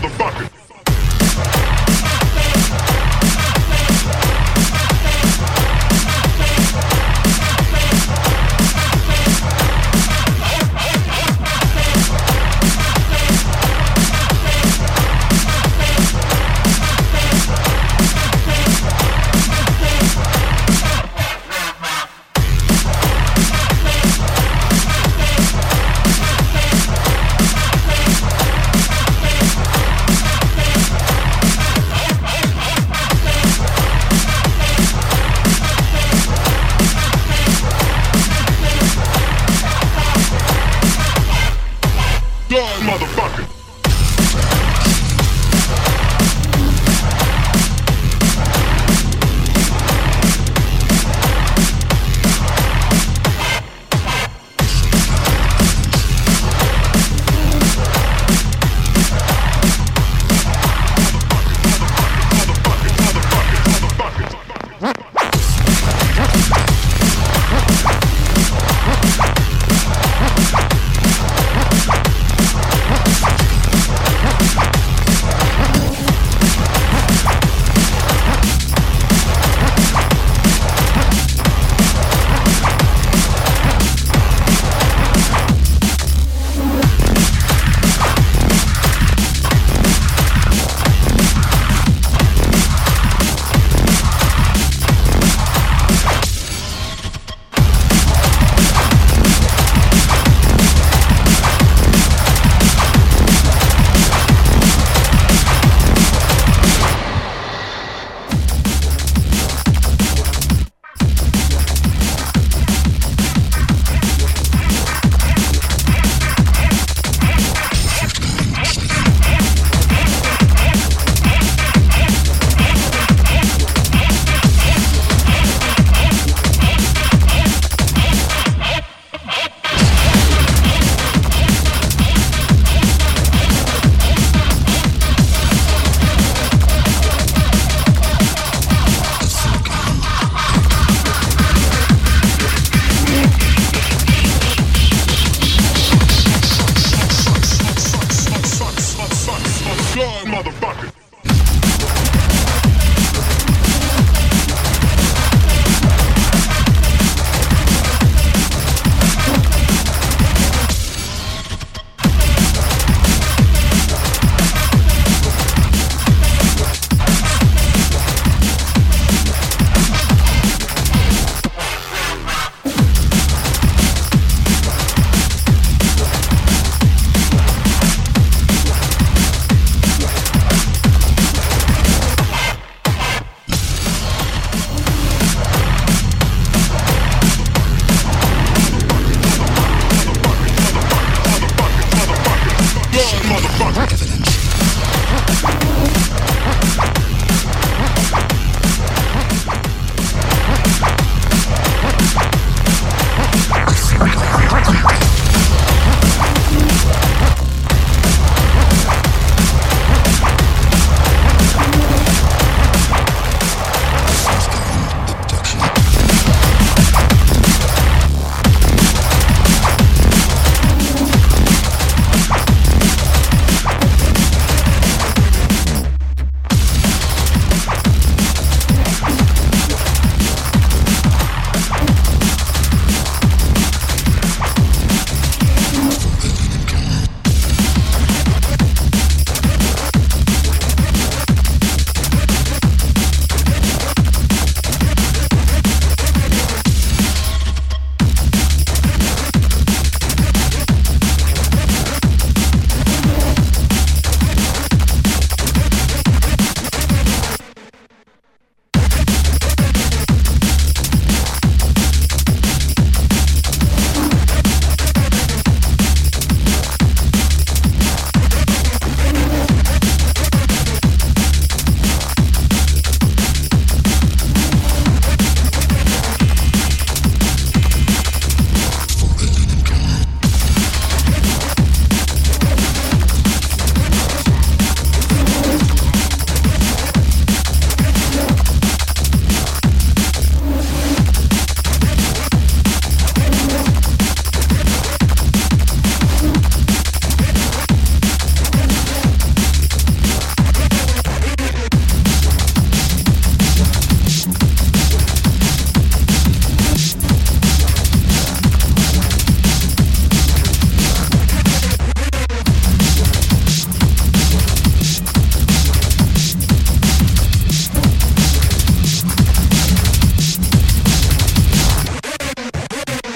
motherfucker.